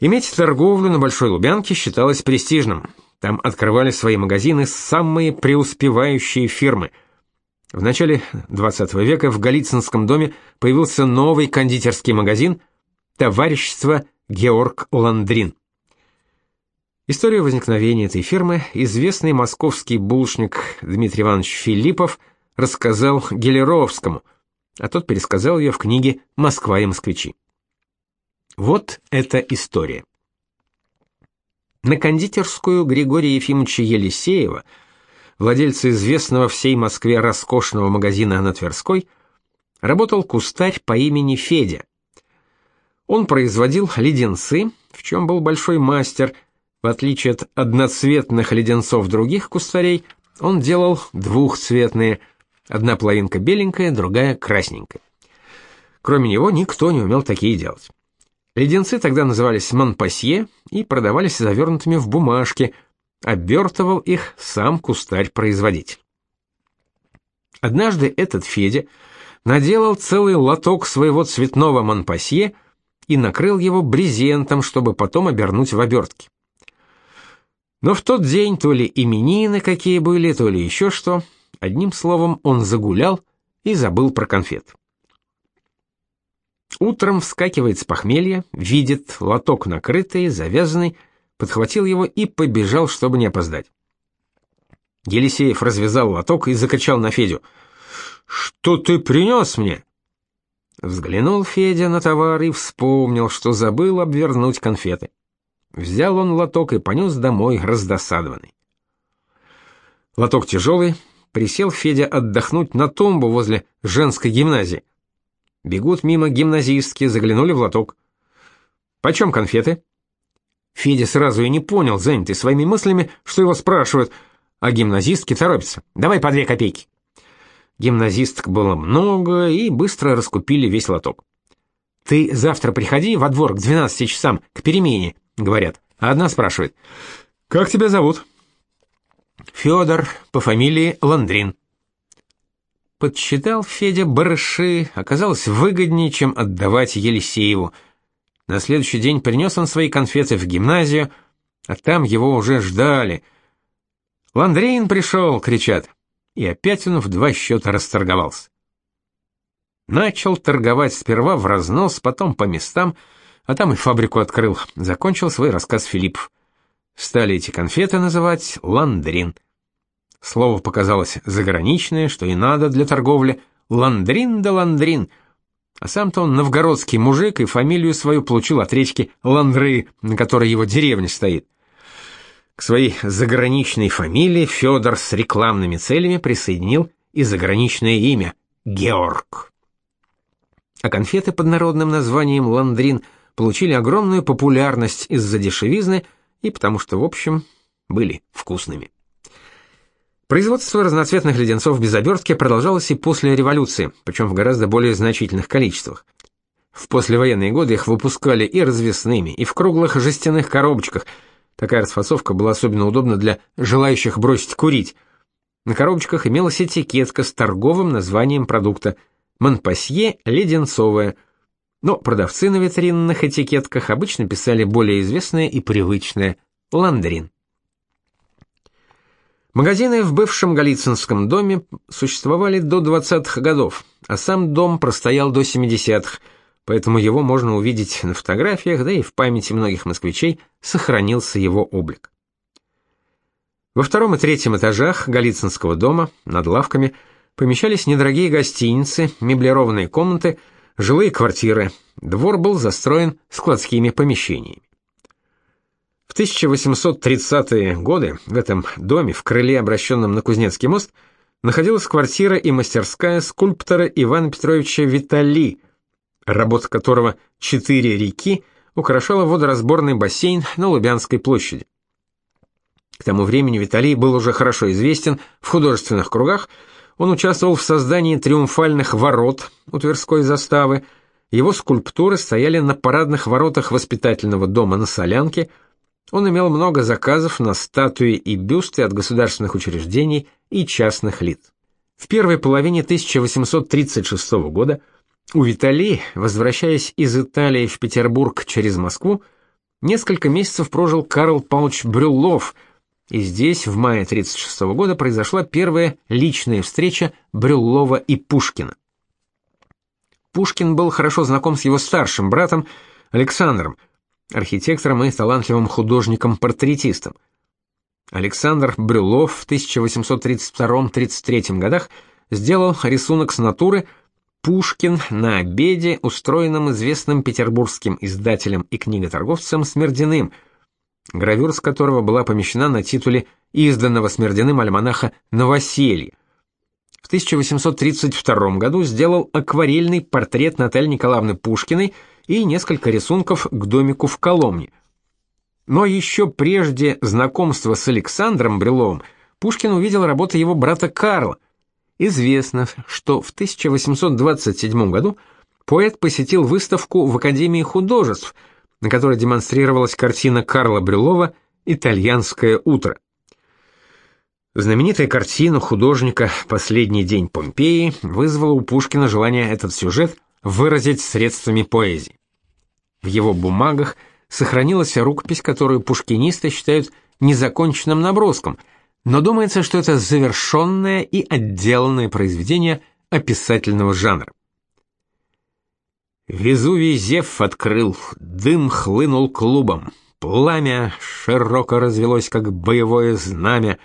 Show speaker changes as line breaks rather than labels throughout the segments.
Иметь торговлю на Большой Лубянке считалось престижным. Там открывали свои магазины самые преуспевающие фирмы. В начале 20 века в Голицынском доме появился новый кондитерский магазин «Товарищество Георг Ландрин». Историю возникновения этой фирмы известный московский булочник Дмитрий Иванович Филиппов рассказал Гелеровскому, а тот пересказал ее в книге «Москва и москвичи». Вот эта история. На кондитерскую Григория Ефимовича Елисеева, владельца известного всей Москве роскошного магазина на Тверской, работал кустарь по имени Федя. Он производил леденцы, в чем был большой мастер. В отличие от одноцветных леденцов других кустарей, он делал двухцветные, одна половинка беленькая, другая красненькая. Кроме него никто не умел такие делать. Леденцы тогда назывались Монпасье и продавались завернутыми в бумажки, обертывал их сам кустарь-производитель. Однажды этот Федя наделал целый лоток своего цветного Монпасье и накрыл его брезентом, чтобы потом обернуть в обертки. Но в тот день то ли именины какие были, то ли еще что, одним словом, он загулял и забыл про конфет. Утром вскакивает с похмелья, видит лоток накрытый, завязанный, подхватил его и побежал, чтобы не опоздать. Елисеев развязал лоток и закричал на Федю. «Что ты принес мне?» Взглянул Федя на товар и вспомнил, что забыл обвернуть конфеты. Взял он лоток и понес домой раздосадованный. Лоток тяжелый, присел Федя отдохнуть на тумбу возле женской гимназии. Бегут мимо гимназистки, заглянули в лоток. «Почем конфеты?» Федя сразу и не понял, занятый своими мыслями, что его спрашивают, а гимназистки торопятся. «Давай по две копейки». Гимназисток было много, и быстро раскупили весь лоток. «Ты завтра приходи во двор к 12 часам, к перемене», — говорят. А одна спрашивает. «Как тебя зовут?» «Федор, по фамилии Ландрин». Подсчитал Федя барыши, оказалось выгоднее, чем отдавать Елисееву. На следующий день принес он свои конфеты в гимназию, а там его уже ждали. «Ландрин пришел!» — кричат. И опять он в два счета расторговался. Начал торговать сперва в разнос, потом по местам, а там и фабрику открыл. Закончил свой рассказ Филиппов. Стали эти конфеты называть «Ландрин». Слово показалось заграничное, что и надо для торговли. Ландрин да ландрин. А сам-то он новгородский мужик и фамилию свою получил от речки Ландры, на которой его деревня стоит. К своей заграничной фамилии Федор с рекламными целями присоединил и заграничное имя Георг. А конфеты под народным названием Ландрин получили огромную популярность из-за дешевизны и потому что, в общем, были вкусными. Производство разноцветных леденцов без обертки продолжалось и после революции, причем в гораздо более значительных количествах. В послевоенные годы их выпускали и развесными, и в круглых жестяных коробочках. Такая расфасовка была особенно удобна для желающих бросить курить. На коробочках имелась этикетка с торговым названием продукта «Монпасье леденцовая», но продавцы на витринных этикетках обычно писали более известное и привычное «Ландрин». Магазины в бывшем Голицынском доме существовали до 20-х годов, а сам дом простоял до 70-х, поэтому его можно увидеть на фотографиях, да и в памяти многих москвичей сохранился его облик. Во втором и третьем этажах Голицынского дома, над лавками, помещались недорогие гостиницы, меблированные комнаты, жилые квартиры. Двор был застроен складскими помещениями. В 1830-е годы в этом доме, в крыле, обращенном на Кузнецкий мост, находилась квартира и мастерская скульптора Ивана Петровича Витали, работа которого «Четыре реки» украшала водоразборный бассейн на Лубянской площади. К тому времени Виталий был уже хорошо известен в художественных кругах, он участвовал в создании триумфальных ворот у Тверской заставы, его скульптуры стояли на парадных воротах воспитательного дома на Солянке – он имел много заказов на статуи и бюсты от государственных учреждений и частных лиц. В первой половине 1836 года у Витали, возвращаясь из Италии в Петербург через Москву, несколько месяцев прожил Карл Павлович Брюллов, и здесь в мае 36 года произошла первая личная встреча Брюллова и Пушкина. Пушкин был хорошо знаком с его старшим братом Александром, архитектором и талантливым художником-портретистом. Александр Брюлов в 1832-33 годах сделал рисунок с натуры Пушкин на обеде, устроенном известным петербургским издателем и книготорговцем Смердиным, гравюра с которого была помещена на титуле изданного Смердиным альманаха «Новоселье». В 1832 году сделал акварельный портрет Натальи Николаевны Пушкиной и несколько рисунков к домику в Коломне. Но еще прежде знакомства с Александром Брюловым Пушкин увидел работы его брата Карла. Известно, что в 1827 году поэт посетил выставку в Академии художеств, на которой демонстрировалась картина Карла Брюлова «Итальянское утро». Знаменитая картина художника «Последний день Помпеи» вызвала у Пушкина желание этот сюжет выразить средствами поэзии. В его бумагах сохранилась рукопись, которую пушкинисты считают незаконченным наброском, но думается, что это завершенное и отделанное произведение описательного жанра. Везувий зев открыл, дым хлынул клубом, пламя широко развелось, как боевое знамя,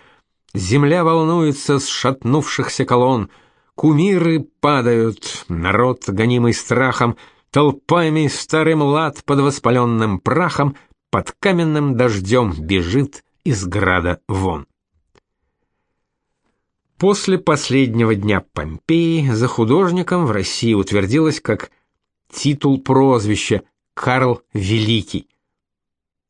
Земля волнуется с шатнувшихся колонн, кумиры падают, народ, гонимый страхом, толпами старым лад под воспаленным прахом, под каменным дождем бежит из града вон. После последнего дня Помпеи за художником в России утвердилось как титул прозвища Карл Великий.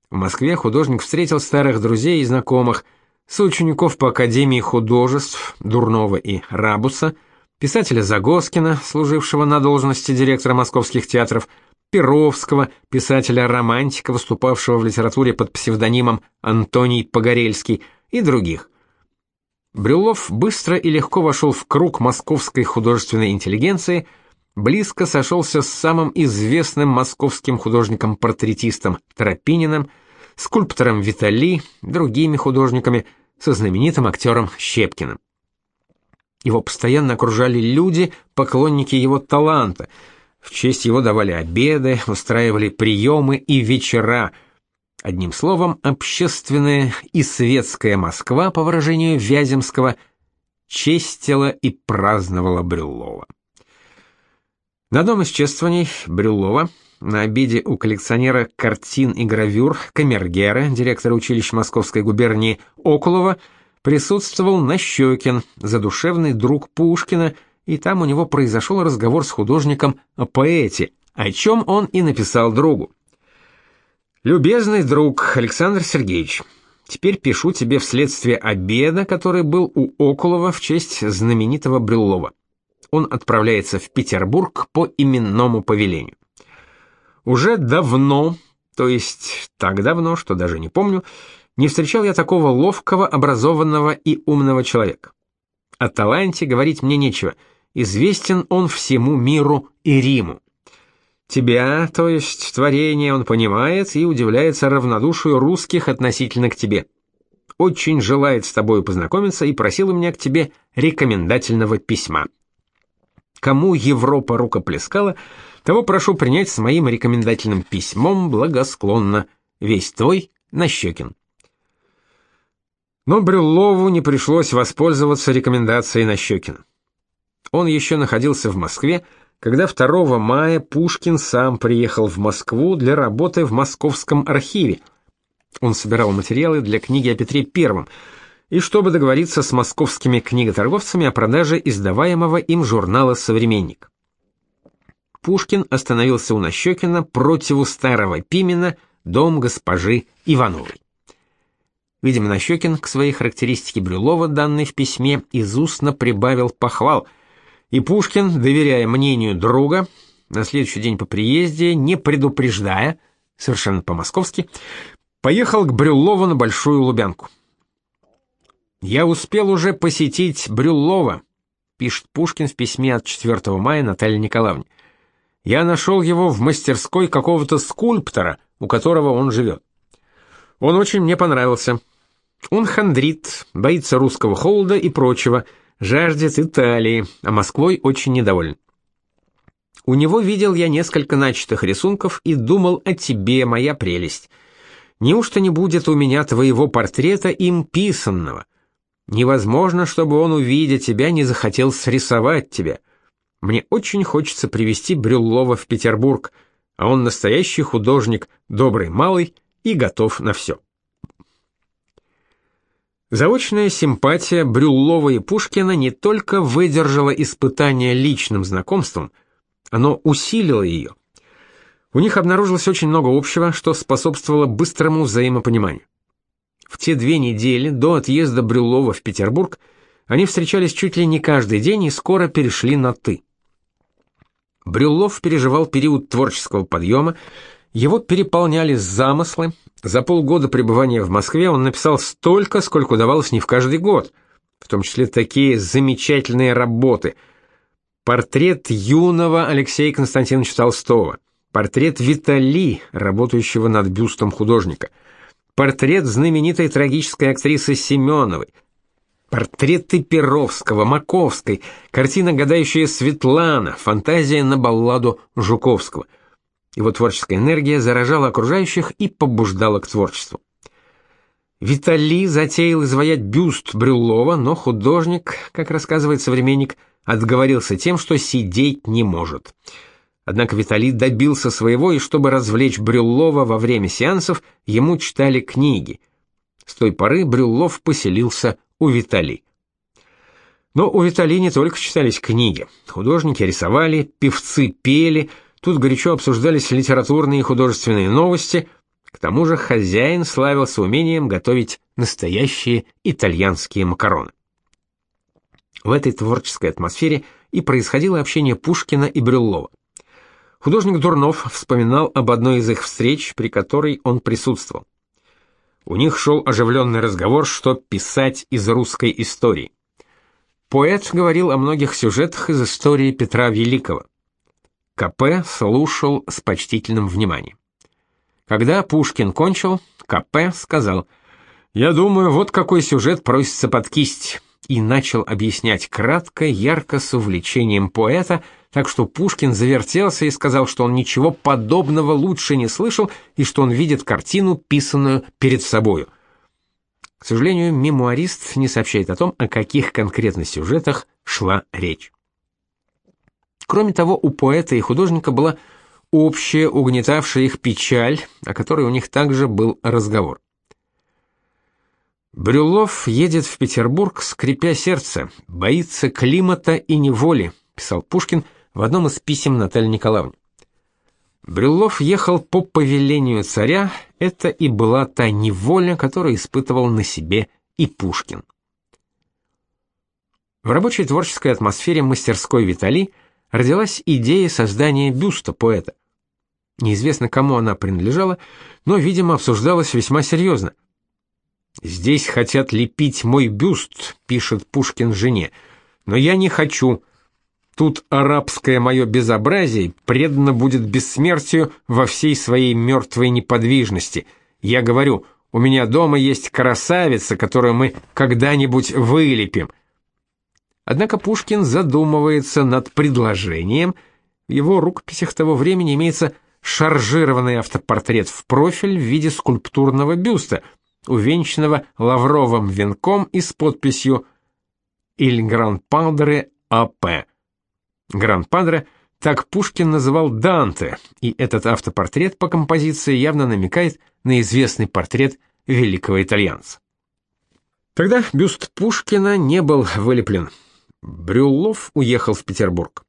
В Москве художник встретил старых друзей и знакомых – соучеников по Академии художеств Дурнова и Рабуса, писателя Загоскина, служившего на должности директора московских театров, Перовского, писателя-романтика, выступавшего в литературе под псевдонимом Антоний Погорельский и других. Брюлов быстро и легко вошел в круг московской художественной интеллигенции, близко сошелся с самым известным московским художником-портретистом Тропининым – скульптором Витали, другими художниками, со знаменитым актером Щепкиным. Его постоянно окружали люди, поклонники его таланта. В честь его давали обеды, устраивали приемы и вечера. Одним словом, общественная и светская Москва, по выражению Вяземского, честила и праздновала Брюллова. На одном из чествований Брюллова на обеде у коллекционера картин и гравюр Камергера, директора училища Московской губернии Окулова, присутствовал Нащекин, задушевный друг Пушкина, и там у него произошел разговор с художником о поэте, о чем он и написал другу. «Любезный друг Александр Сергеевич, теперь пишу тебе вследствие обеда, который был у Окулова в честь знаменитого Брюллова. Он отправляется в Петербург по именному повелению. Уже давно, то есть так давно, что даже не помню, не встречал я такого ловкого, образованного и умного человека. О таланте говорить мне нечего. Известен он всему миру и Риму. Тебя, то есть творение, он понимает и удивляется равнодушию русских относительно к тебе. Очень желает с тобой познакомиться и просил у меня к тебе рекомендательного письма. Кому Европа рукоплескала, того прошу принять с моим рекомендательным письмом благосклонно. Весь твой Нащекин. Но Брюллову не пришлось воспользоваться рекомендацией Нащекина. Он еще находился в Москве, когда 2 мая Пушкин сам приехал в Москву для работы в Московском архиве. Он собирал материалы для книги о Петре I, и чтобы договориться с московскими книготорговцами о продаже издаваемого им журнала «Современник». Пушкин остановился у Нащекина против старого Пимена, дом госпожи Ивановой. Видимо, Нащекин к своей характеристике Брюлова, данной в письме, из устно прибавил похвал, и Пушкин, доверяя мнению друга, на следующий день по приезде, не предупреждая, совершенно по-московски, поехал к Брюлову на Большую Лубянку. «Я успел уже посетить Брюллова», — пишет Пушкин в письме от 4 мая Наталье Николаевне. Я нашел его в мастерской какого-то скульптора, у которого он живет. Он очень мне понравился. Он хандрит, боится русского холода и прочего, жаждет Италии, а Москвой очень недоволен. У него видел я несколько начатых рисунков и думал о тебе, моя прелесть. Неужто не будет у меня твоего портрета им писанного? Невозможно, чтобы он, увидя тебя, не захотел срисовать тебя. Мне очень хочется привести Брюллова в Петербург, а он настоящий художник, добрый малый и готов на все. Заочная симпатия Брюллова и Пушкина не только выдержала испытание личным знакомством, оно усилило ее. У них обнаружилось очень много общего, что способствовало быстрому взаимопониманию. В те две недели до отъезда Брюллова в Петербург они встречались чуть ли не каждый день и скоро перешли на «ты». Брюллов переживал период творческого подъема, его переполняли замыслы. За полгода пребывания в Москве он написал столько, сколько удавалось не в каждый год, в том числе такие замечательные работы. Портрет юного Алексея Константиновича Толстого, портрет Витали, работающего над бюстом художника, портрет знаменитой трагической актрисы Семеновой, Портреты Перовского, Маковской, картина «Гадающая Светлана», фантазия на балладу Жуковского. Его творческая энергия заражала окружающих и побуждала к творчеству. Витали затеял изваять бюст Брюллова, но художник, как рассказывает современник, отговорился тем, что сидеть не может. Однако Витали добился своего, и чтобы развлечь Брюллова во время сеансов, ему читали книги. С той поры Брюллов поселился у Витали. Но у Витали не только читались книги. Художники рисовали, певцы пели, тут горячо обсуждались литературные и художественные новости. К тому же хозяин славился умением готовить настоящие итальянские макароны. В этой творческой атмосфере и происходило общение Пушкина и Брюллова. Художник Дурнов вспоминал об одной из их встреч, при которой он присутствовал. У них шел оживленный разговор, что писать из русской истории. Поэт говорил о многих сюжетах из истории Петра Великого. КП слушал с почтительным вниманием. Когда Пушкин кончил, КП сказал: "Я думаю, вот какой сюжет просится под кисть" и начал объяснять кратко, ярко с увлечением поэта так что Пушкин завертелся и сказал, что он ничего подобного лучше не слышал и что он видит картину, писанную перед собою. К сожалению, мемуарист не сообщает о том, о каких конкретно сюжетах шла речь. Кроме того, у поэта и художника была общая, угнетавшая их печаль, о которой у них также был разговор. Брюлов едет в Петербург, скрипя сердце, боится климата и неволи, писал Пушкин, в одном из писем Натальи Николаевне. Брюллов ехал по повелению царя, это и была та неволя, которую испытывал на себе и Пушкин. В рабочей творческой атмосфере мастерской Витали родилась идея создания бюста поэта. Неизвестно, кому она принадлежала, но, видимо, обсуждалась весьма серьезно. «Здесь хотят лепить мой бюст», — пишет Пушкин жене, — «но я не хочу, Тут арабское мое безобразие предано будет бессмертию во всей своей мертвой неподвижности. Я говорю, у меня дома есть красавица, которую мы когда-нибудь вылепим. Однако Пушкин задумывается над предложением. В его рукописях того времени имеется шаржированный автопортрет в профиль в виде скульптурного бюста, увенчанного лавровым венком и с подписью «Il Grand Padre A.P.» Гран-падре так Пушкин называл Данте, и этот автопортрет по композиции явно намекает на известный портрет великого итальянца. Тогда бюст Пушкина не был вылеплен. Брюллов уехал в Петербург.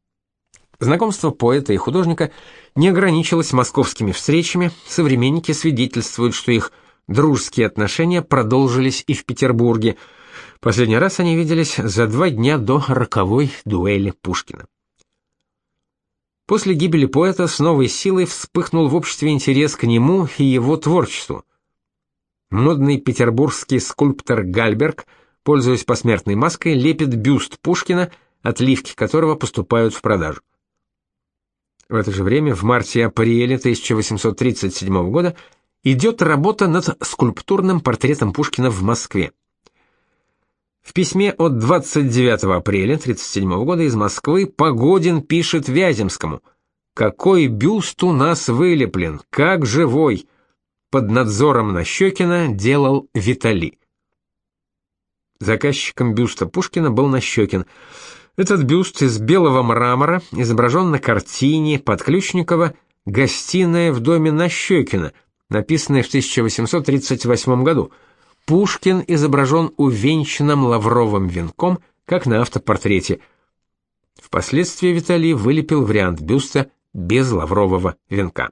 Знакомство поэта и художника не ограничилось московскими встречами, современники свидетельствуют, что их дружеские отношения продолжились и в Петербурге. Последний раз они виделись за два дня до роковой дуэли Пушкина. После гибели поэта с новой силой вспыхнул в обществе интерес к нему и его творчеству. Модный петербургский скульптор Гальберг, пользуясь посмертной маской, лепит бюст Пушкина, отливки которого поступают в продажу. В это же время, в марте-апреле 1837 года, идет работа над скульптурным портретом Пушкина в Москве. В письме от 29 апреля 1937 года из Москвы Погодин пишет Вяземскому «Какой бюст у нас вылеплен, как живой!» Под надзором Нащекина делал Витали. Заказчиком бюста Пушкина был Нащекин. Этот бюст из белого мрамора изображен на картине Подключникова «Гостиная в доме Нащекина», написанной в 1838 году – Пушкин изображен увенчанным лавровым венком, как на автопортрете. Впоследствии Виталий вылепил вариант бюста без лаврового венка.